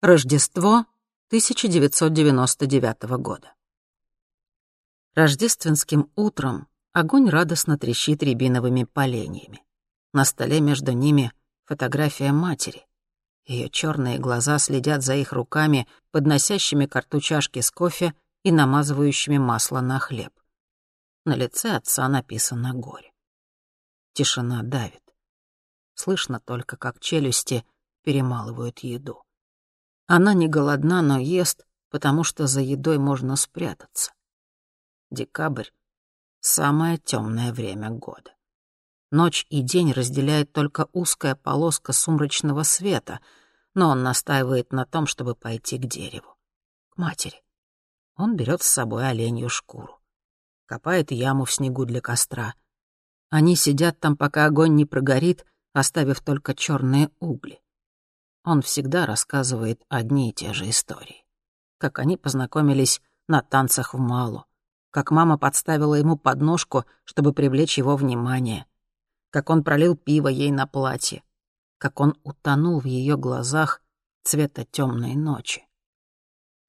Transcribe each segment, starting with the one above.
Рождество 1999 года. Рождественским утром огонь радостно трещит рябиновыми поленьями. На столе между ними фотография матери. Ее черные глаза следят за их руками, подносящими к рту чашки с кофе и намазывающими масло на хлеб. На лице отца написано «горе». Тишина давит. Слышно только, как челюсти перемалывают еду. Она не голодна, но ест, потому что за едой можно спрятаться. Декабрь — самое темное время года. Ночь и день разделяет только узкая полоска сумрачного света, но он настаивает на том, чтобы пойти к дереву, к матери. Он берет с собой оленью шкуру, копает яму в снегу для костра. Они сидят там, пока огонь не прогорит, оставив только черные угли. Он всегда рассказывает одни и те же истории. Как они познакомились на танцах в Малу, как мама подставила ему подножку, чтобы привлечь его внимание, как он пролил пиво ей на платье, как он утонул в ее глазах цвета темной ночи.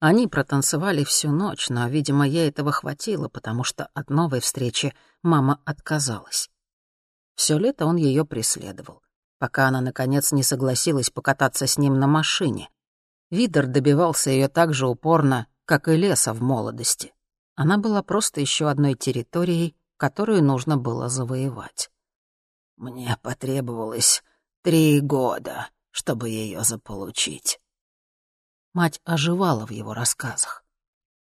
Они протанцевали всю ночь, но, видимо, ей этого хватило, потому что от новой встречи мама отказалась. Все лето он ее преследовал пока она, наконец, не согласилась покататься с ним на машине. Видер добивался ее так же упорно, как и леса в молодости. Она была просто еще одной территорией, которую нужно было завоевать. «Мне потребовалось три года, чтобы ее заполучить». Мать оживала в его рассказах.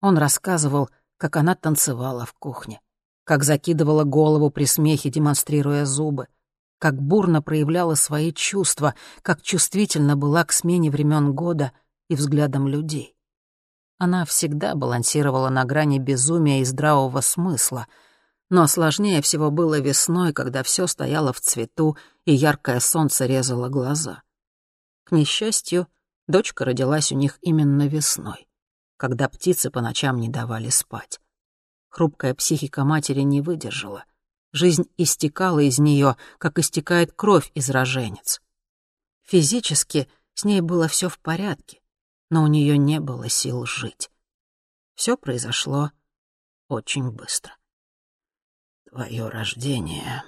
Он рассказывал, как она танцевала в кухне, как закидывала голову при смехе, демонстрируя зубы, как бурно проявляла свои чувства, как чувствительна была к смене времен года и взглядам людей. Она всегда балансировала на грани безумия и здравого смысла, но сложнее всего было весной, когда все стояло в цвету и яркое солнце резало глаза. К несчастью, дочка родилась у них именно весной, когда птицы по ночам не давали спать. Хрупкая психика матери не выдержала — Жизнь истекала из нее, как истекает кровь из роженец. Физически с ней было все в порядке, но у нее не было сил жить. Все произошло очень быстро. Твое рождение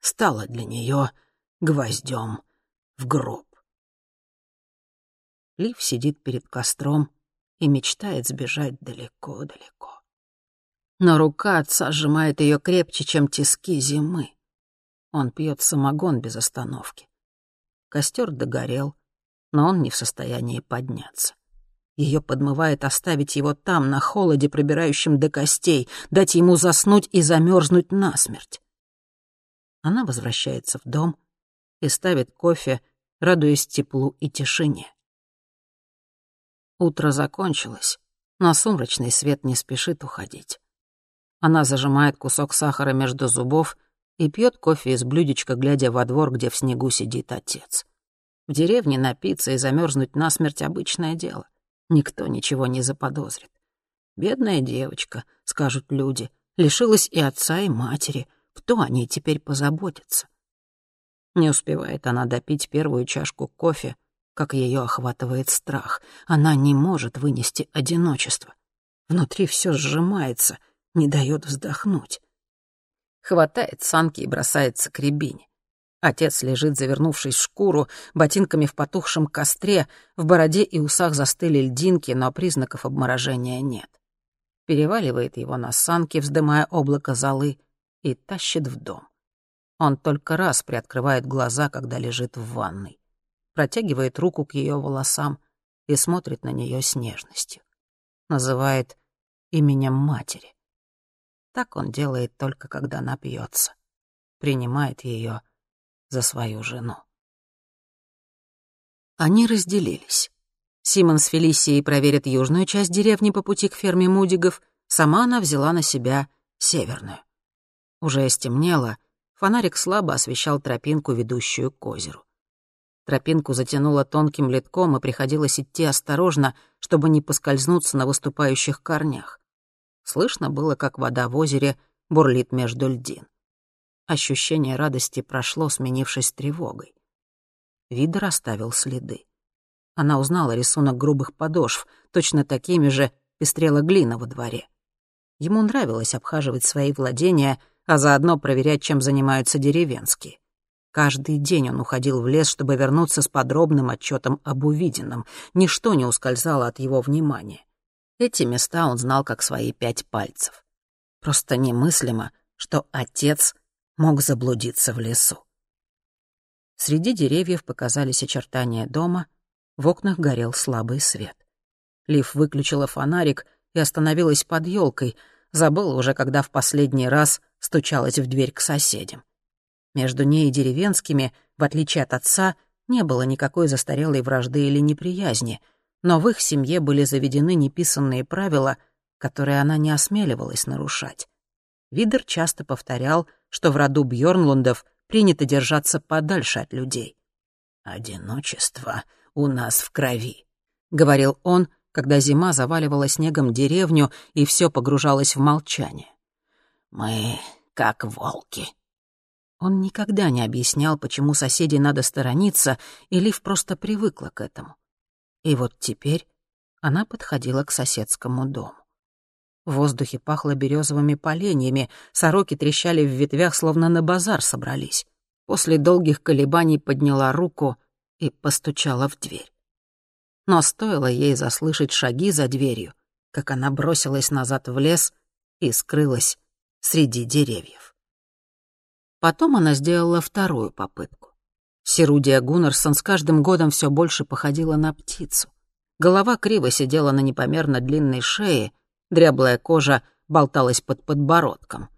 стало для нее гвоздем в гроб. Лив сидит перед костром и мечтает сбежать далеко-далеко но рука отца сжимает ее крепче, чем тиски зимы. Он пьет самогон без остановки. Костер догорел, но он не в состоянии подняться. Ее подмывает оставить его там, на холоде, пробирающем до костей, дать ему заснуть и замерзнуть насмерть. Она возвращается в дом и ставит кофе, радуясь теплу и тишине. Утро закончилось, но сумрачный свет не спешит уходить. Она зажимает кусок сахара между зубов и пьет кофе из блюдечка, глядя во двор, где в снегу сидит отец. В деревне напиться и замерзнуть насмерть — обычное дело. Никто ничего не заподозрит. «Бедная девочка», — скажут люди, — лишилась и отца, и матери. Кто о ней теперь позаботится? Не успевает она допить первую чашку кофе, как ее охватывает страх. Она не может вынести одиночество. Внутри все сжимается — не дает вздохнуть. Хватает санки и бросается к рябине. Отец лежит, завернувшись в шкуру, ботинками в потухшем костре, в бороде и усах застыли льдинки, но признаков обморожения нет. Переваливает его на санки, вздымая облако золы, и тащит в дом. Он только раз приоткрывает глаза, когда лежит в ванной. Протягивает руку к ее волосам и смотрит на нее с нежностью. Называет именем матери. Так он делает только когда напьется. Принимает ее за свою жену. Они разделились. Симон с Фелисией проверят южную часть деревни по пути к ферме Мудигов, сама она взяла на себя северную. Уже стемнело, фонарик слабо освещал тропинку, ведущую к озеру. Тропинку затянуло тонким литком, и приходилось идти осторожно, чтобы не поскользнуться на выступающих корнях. Слышно было, как вода в озере бурлит между льдин. Ощущение радости прошло, сменившись тревогой. Видер оставил следы. Она узнала рисунок грубых подошв, точно такими же пестрела глина во дворе. Ему нравилось обхаживать свои владения, а заодно проверять, чем занимаются деревенские. Каждый день он уходил в лес, чтобы вернуться с подробным отчетом об увиденном. Ничто не ускользало от его внимания. Эти места он знал как свои пять пальцев. Просто немыслимо, что отец мог заблудиться в лесу. Среди деревьев показались очертания дома, в окнах горел слабый свет. Лив выключила фонарик и остановилась под елкой, забыла уже, когда в последний раз стучалась в дверь к соседям. Между ней и деревенскими, в отличие от отца, не было никакой застарелой вражды или неприязни, но в их семье были заведены неписанные правила, которые она не осмеливалась нарушать. Видер часто повторял, что в роду Бьорнлундов принято держаться подальше от людей. «Одиночество у нас в крови», — говорил он, когда зима заваливала снегом деревню и все погружалось в молчание. «Мы как волки». Он никогда не объяснял, почему соседей надо сторониться, и Лив просто привыкла к этому. И вот теперь она подходила к соседскому дому. В воздухе пахло березовыми поленьями, сороки трещали в ветвях, словно на базар собрались. После долгих колебаний подняла руку и постучала в дверь. Но стоило ей заслышать шаги за дверью, как она бросилась назад в лес и скрылась среди деревьев. Потом она сделала вторую попытку. Серудия Гуннерсон с каждым годом все больше походила на птицу. Голова криво сидела на непомерно длинной шее, дряблая кожа болталась под подбородком.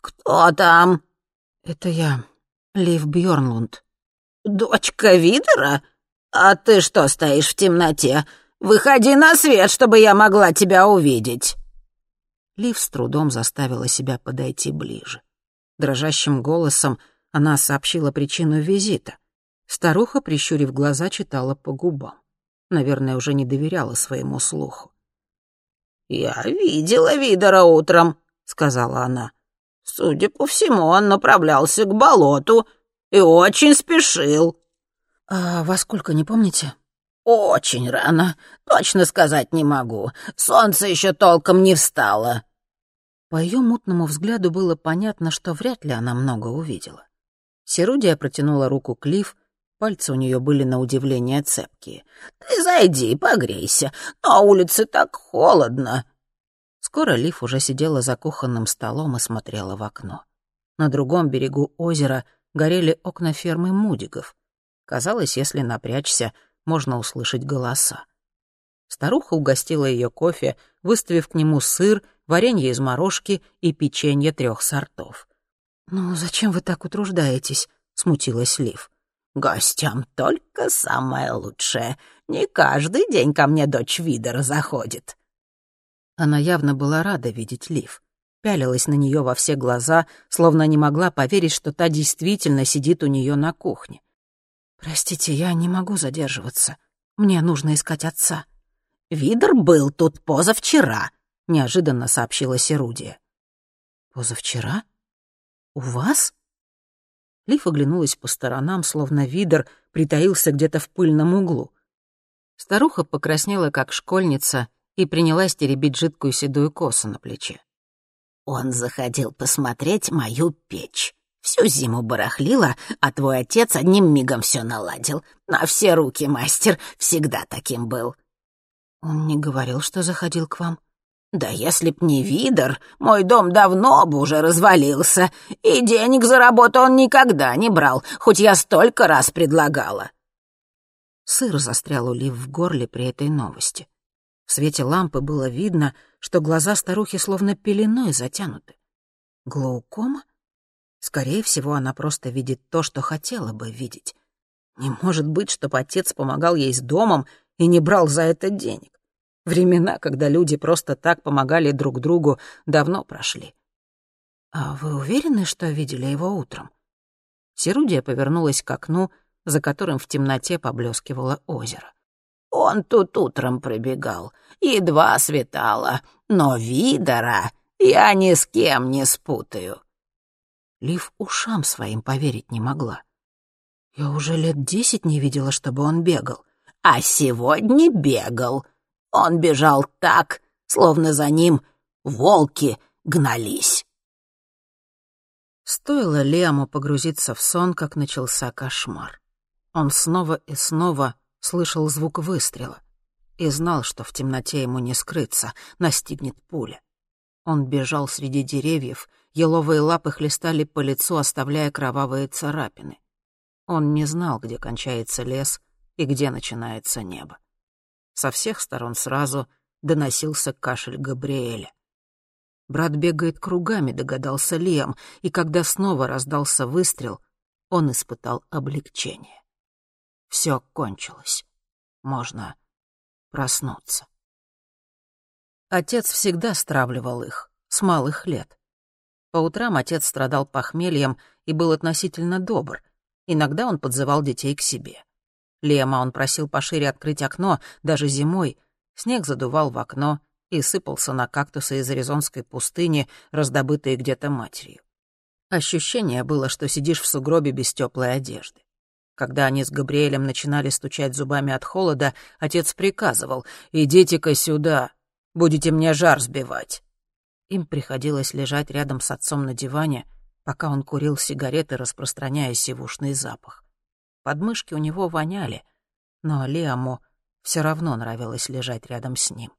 «Кто там?» «Это я, Лив Бьорнлунд». «Дочка Видера? А ты что стоишь в темноте? Выходи на свет, чтобы я могла тебя увидеть». Лив с трудом заставила себя подойти ближе. Дрожащим голосом она сообщила причину визита. Старуха, прищурив глаза, читала по губам. Наверное, уже не доверяла своему слуху. «Я видела Видора утром», — сказала она. «Судя по всему, он направлялся к болоту и очень спешил». «А во сколько, не помните?» «Очень рано. Точно сказать не могу. Солнце еще толком не встало». По ее мутному взгляду было понятно, что вряд ли она много увидела. Серудия протянула руку к Лив, пальцы у нее были на удивление цепкие. «Ты зайди, погрейся, на улице так холодно». Скоро Лив уже сидела за кухонным столом и смотрела в окно. На другом берегу озера горели окна фермы Мудигов. Казалось, если напрячься, можно услышать голоса. Старуха угостила ее кофе, выставив к нему сыр варенье из морожки и печенье трех сортов. «Ну, зачем вы так утруждаетесь?» — смутилась Лив. «Гостям только самое лучшее. Не каждый день ко мне дочь Видера заходит». Она явно была рада видеть Лив. Пялилась на нее во все глаза, словно не могла поверить, что та действительно сидит у нее на кухне. «Простите, я не могу задерживаться. Мне нужно искать отца». «Видер был тут позавчера», неожиданно сообщила Серудия. «Позавчера? У вас?» Лиф оглянулась по сторонам, словно видер притаился где-то в пыльном углу. Старуха покраснела, как школьница, и принялась теребить жидкую седую косу на плече. «Он заходил посмотреть мою печь. Всю зиму барахлила, а твой отец одним мигом все наладил. На все руки мастер, всегда таким был». «Он не говорил, что заходил к вам?» Да если б не Видер, мой дом давно бы уже развалился, и денег за работу он никогда не брал, хоть я столько раз предлагала. Сыр застрял у Лив в горле при этой новости. В свете лампы было видно, что глаза старухи словно пеленой затянуты. Глаукома? Скорее всего, она просто видит то, что хотела бы видеть. Не может быть, чтобы отец помогал ей с домом и не брал за это денег. Времена, когда люди просто так помогали друг другу, давно прошли. «А вы уверены, что видели его утром?» Серудия повернулась к окну, за которым в темноте поблескивало озеро. «Он тут утром пробегал, едва светало, но Видора я ни с кем не спутаю». Лив ушам своим поверить не могла. «Я уже лет десять не видела, чтобы он бегал. а сегодня бегал. Он бежал так, словно за ним волки гнались. Стоило Лиаму погрузиться в сон, как начался кошмар. Он снова и снова слышал звук выстрела и знал, что в темноте ему не скрыться, настигнет пуля. Он бежал среди деревьев, еловые лапы хлестали по лицу, оставляя кровавые царапины. Он не знал, где кончается лес и где начинается небо. Со всех сторон сразу доносился кашель Габриэля. Брат бегает кругами, догадался Лиам, и когда снова раздался выстрел, он испытал облегчение. Все кончилось. Можно проснуться. Отец всегда стравливал их, с малых лет. По утрам отец страдал похмельем и был относительно добр. Иногда он подзывал детей к себе. Лема он просил пошире открыть окно, даже зимой. Снег задувал в окно, и сыпался на кактусы из аризонской пустыни, раздобытые где-то матерью. Ощущение было, что сидишь в сугробе без теплой одежды. Когда они с Габриэлем начинали стучать зубами от холода, отец приказывал «Идите-ка сюда, будете мне жар сбивать». Им приходилось лежать рядом с отцом на диване, пока он курил сигареты, распространяя сивушный запах. Подмышки у него воняли, но Лиаму все равно нравилось лежать рядом с ним.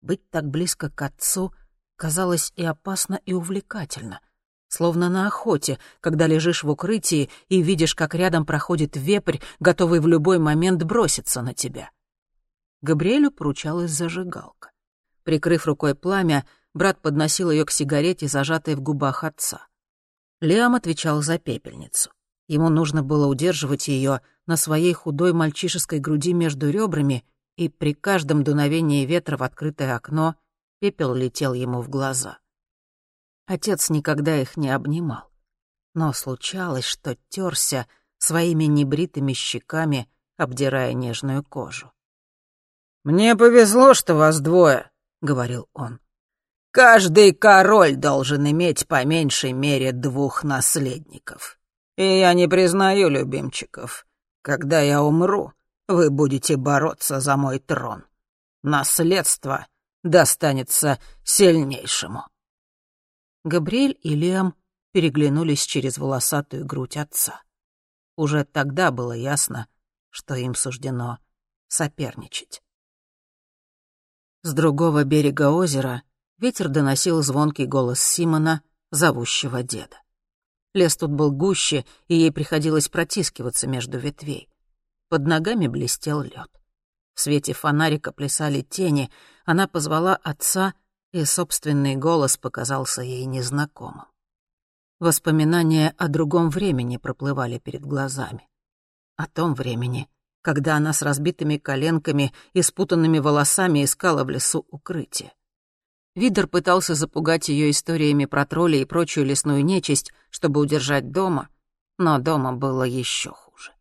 Быть так близко к отцу казалось и опасно, и увлекательно. Словно на охоте, когда лежишь в укрытии и видишь, как рядом проходит вепрь, готовый в любой момент броситься на тебя. Габриэлю поручалась зажигалка. Прикрыв рукой пламя, брат подносил ее к сигарете, зажатой в губах отца. Лиам отвечал за пепельницу. Ему нужно было удерживать ее на своей худой мальчишеской груди между ребрами и при каждом дуновении ветра в открытое окно пепел летел ему в глаза. Отец никогда их не обнимал, но случалось, что терся своими небритыми щеками, обдирая нежную кожу. «Мне повезло, что вас двое», — говорил он. «Каждый король должен иметь по меньшей мере двух наследников. И я не признаю любимчиков. Когда я умру, вы будете бороться за мой трон. Наследство достанется сильнейшему». Габриэль и Лиам переглянулись через волосатую грудь отца. Уже тогда было ясно, что им суждено соперничать. С другого берега озера ветер доносил звонкий голос Симона, зовущего деда. Лес тут был гуще, и ей приходилось протискиваться между ветвей. Под ногами блестел лед. В свете фонарика плясали тени. Она позвала отца, и собственный голос показался ей незнакомым. Воспоминания о другом времени проплывали перед глазами. О том времени, когда она с разбитыми коленками и спутанными волосами искала в лесу укрытие. Видер пытался запугать ее историями про тролли и прочую лесную нечисть, чтобы удержать дома, но дома было еще хуже.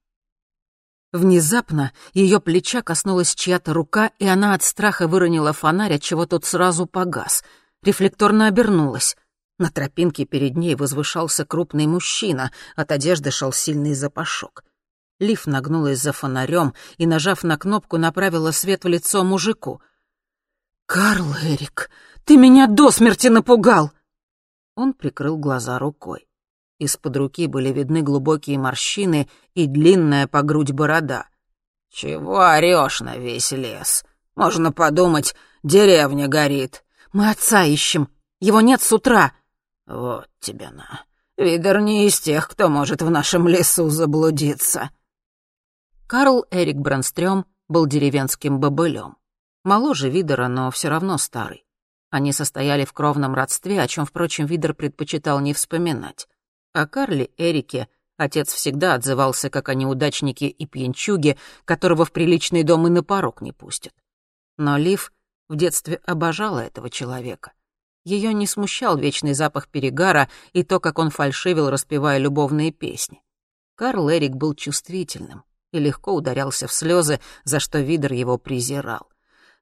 Внезапно ее плеча коснулась чья-то рука, и она от страха выронила фонарь, от чего тот сразу погас. Рефлекторно обернулась. На тропинке перед ней возвышался крупный мужчина, от одежды шел сильный запашок. Лив нагнулась за фонарем и, нажав на кнопку, направила свет в лицо мужику. «Карл Эрик, ты меня до смерти напугал!» Он прикрыл глаза рукой. Из-под руки были видны глубокие морщины и длинная по грудь борода. «Чего орёшь на весь лес? Можно подумать, деревня горит». «Мы отца ищем. Его нет с утра». «Вот тебе на. Видер не из тех, кто может в нашем лесу заблудиться». Карл Эрик Бронстрём был деревенским бобылем. Моложе Видера, но все равно старый. Они состояли в кровном родстве, о чем, впрочем, Видер предпочитал не вспоминать. О Карле Эрике отец всегда отзывался как о неудачнике и пьянчуге, которого в приличный дом и на порог не пустят. Но Лив в детстве обожала этого человека. Ее не смущал вечный запах перегара и то, как он фальшивил, распевая любовные песни. Карл Эрик был чувствительным и легко ударялся в слезы, за что Видер его презирал.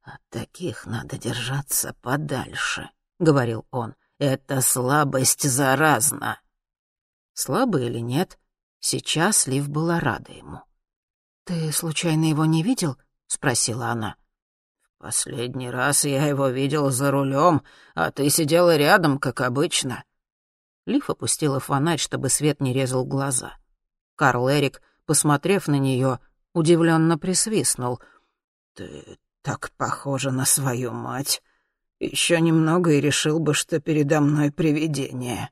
«От таких надо держаться подальше», — говорил он. «Эта слабость заразна». Слабый или нет, сейчас Лив была рада ему. «Ты случайно его не видел?» — спросила она. «Последний раз я его видел за рулем, а ты сидела рядом, как обычно». Лиф опустила фонарь, чтобы свет не резал глаза. Карл Эрик, посмотрев на нее, удивленно присвистнул. «Ты так похожа на свою мать. Еще немного и решил бы, что передо мной привидение».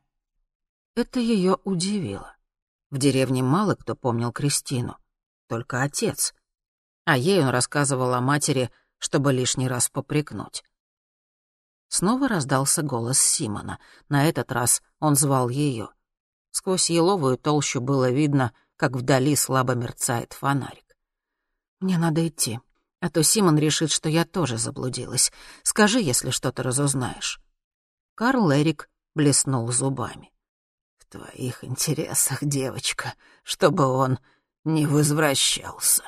Это ее удивило. В деревне мало кто помнил Кристину, только отец. А ей он рассказывал о матери, чтобы лишний раз попрекнуть. Снова раздался голос Симона. На этот раз он звал ее. Сквозь еловую толщу было видно, как вдали слабо мерцает фонарик. «Мне надо идти, а то Симон решит, что я тоже заблудилась. Скажи, если что-то разузнаешь». Карл Эрик блеснул зубами твоих интересах, девочка, чтобы он не возвращался».